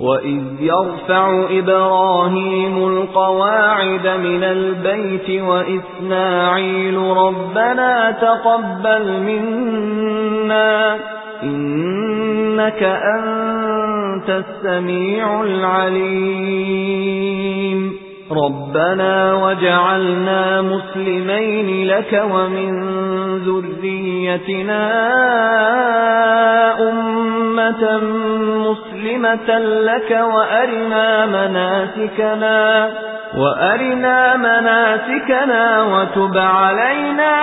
وَإِذْ يَرْفَعُ إِبْرَاهِيمُ الْقَوَاعِدَ مِنَ الْبَيْتِ وَإِسْمَاعِيلُ رَبَّنَا تَقَبَّلْ مِنَّا إِنَّكَ أَنْتَ السَّمِيعُ الْعَلِيمُ رَبَّنَا وَاجْعَلْنَا مُسْلِمَيْنِ لَكَ وَمِنْ ذُرِّيَّتِنَا أُمَّةً مُسْلِمَةً لَكَ وَأَرِنَا مَنَاسِكَنَا وَأَرِنَا مَنَاسِكَنَا وَتُبْ عَلَيْنَا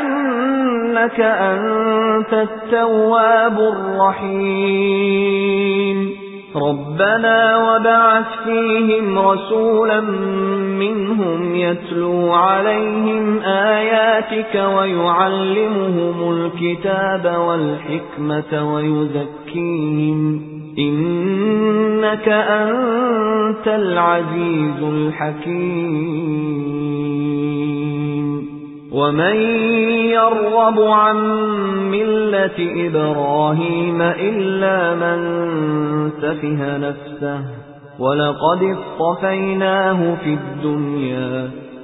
إِنَّكَ أَنْتَ التَّوَّابُ الرَّحِيمُ رَبَّنَا وَبَعَثْ فِيهِمْ رَسُولًا مِنْهُمْ يَتْلُو عَلَيْهِمْ آيَاتِكَ وَيُعَلِّمُهُمُ الْكِتَابَ وَالْحِكْمَةَ وَيُزَكِّيهِمْ. إِنَّكَ أَنْتَ الْعَزِيزُ الْحَكِيمُ. وَمَن يَرْغَبُ عَن مِّلَّةِ إِبْرَاهِيمَ إِلَّا مَن سَفِهَ نَفْسَهُ وَلَقَدِ اصْطَفَيْنَاهُ فِي الدُّنْيَا.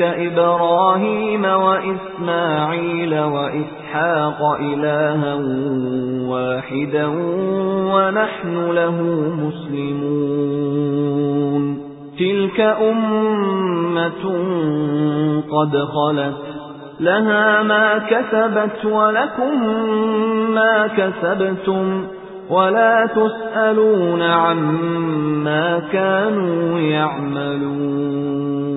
إِبْرَاهِيمَ وَإِسْمَاعِيلَ وَإِسْحَاقَ إِلَٰهًا وَاحِدًا وَنَحْنُ لَهُ مُسْلِمُونَ تِلْكَ أُمَّةٌ قَدْ خَلَتْ لَهَا مَا كَسَبَتْ وَلَكُمْ مَا كَسَبْتُمْ وَلَا تُسْأَلُونَ عَمَّا كَانُوا يَعْمَلُونَ